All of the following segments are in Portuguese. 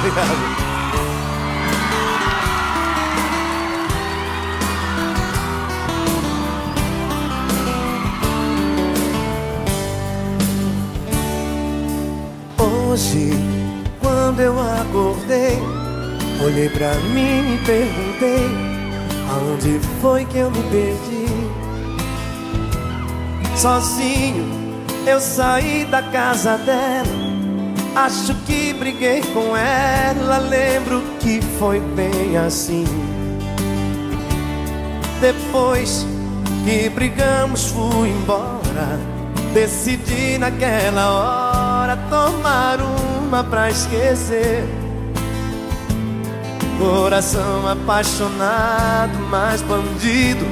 Obrigado. Hoje, quando eu acordei, olhei pra mim e perguntei: Aonde foi que eu me perdi? Sozinho, eu saí da casa dela. Acho que briguei com ela. Lembro que foi bem assim. Depois que brigamos, fui embora. Decidi naquela hora tomar uma pra esquecer. Coração apaixonado, mas bandido,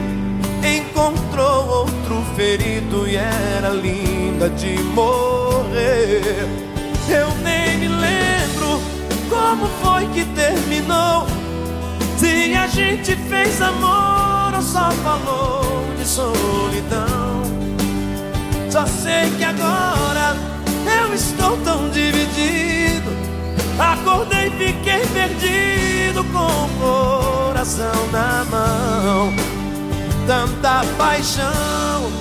encontrou outro ferido e era linda de morrer. Eu nem me lembro como foi que terminou. Se a gente fez amor ou só falou de solidão. Só sei que agora eu estou tão dividido. Acordei, fiquei perdido com o coração na mão. Tanta paixão,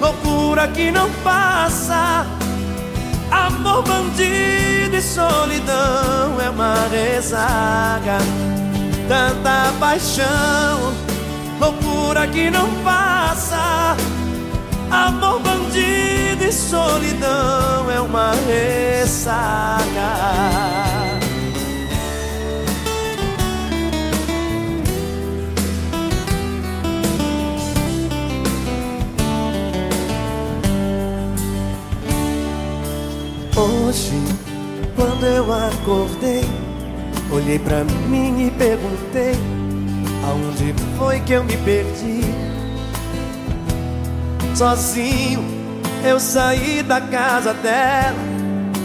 loucura que não passa. Amor bandido e solidão é uma rezaga. Tanta paixão, loucura que não passa. Amor bandido e solidão Hoje, quando eu acordei, olhei pra mim e perguntei: Aonde foi que eu me perdi? Sozinho eu saí da casa dela.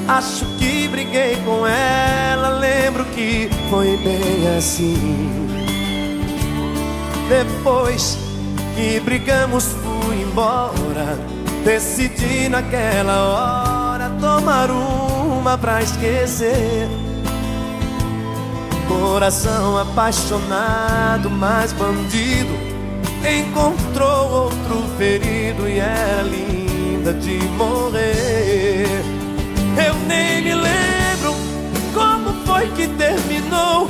Acho que briguei com ela. Lembro que foi bem assim. Depois que brigamos, fui embora. Decidi naquela hora tomar uma pra esquecer. Coração apaixonado, mas bandido encontrou outro ferido e era linda de morrer. Eu nem me lembro como foi que terminou.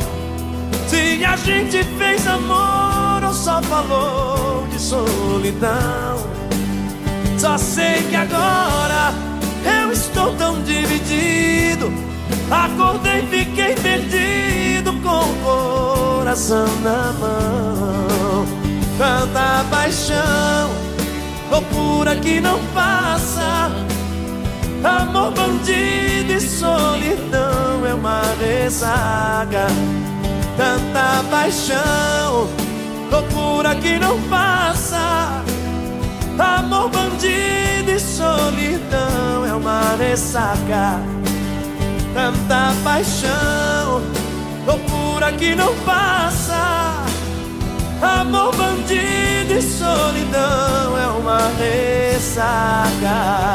Se a gente fez amor ou só falou de solidão. Só sei que agora Acordei, fiquei perdido com o coração na mão. Tanta paixão, loucura que não passa. Amor bandido e solidão é uma ressaca. Tanta paixão, loucura que não passa. Amor bandido e solidão é uma ressaca. Tanta paixão, loucura que não passa. Amor bandido e solidão é uma ressaca.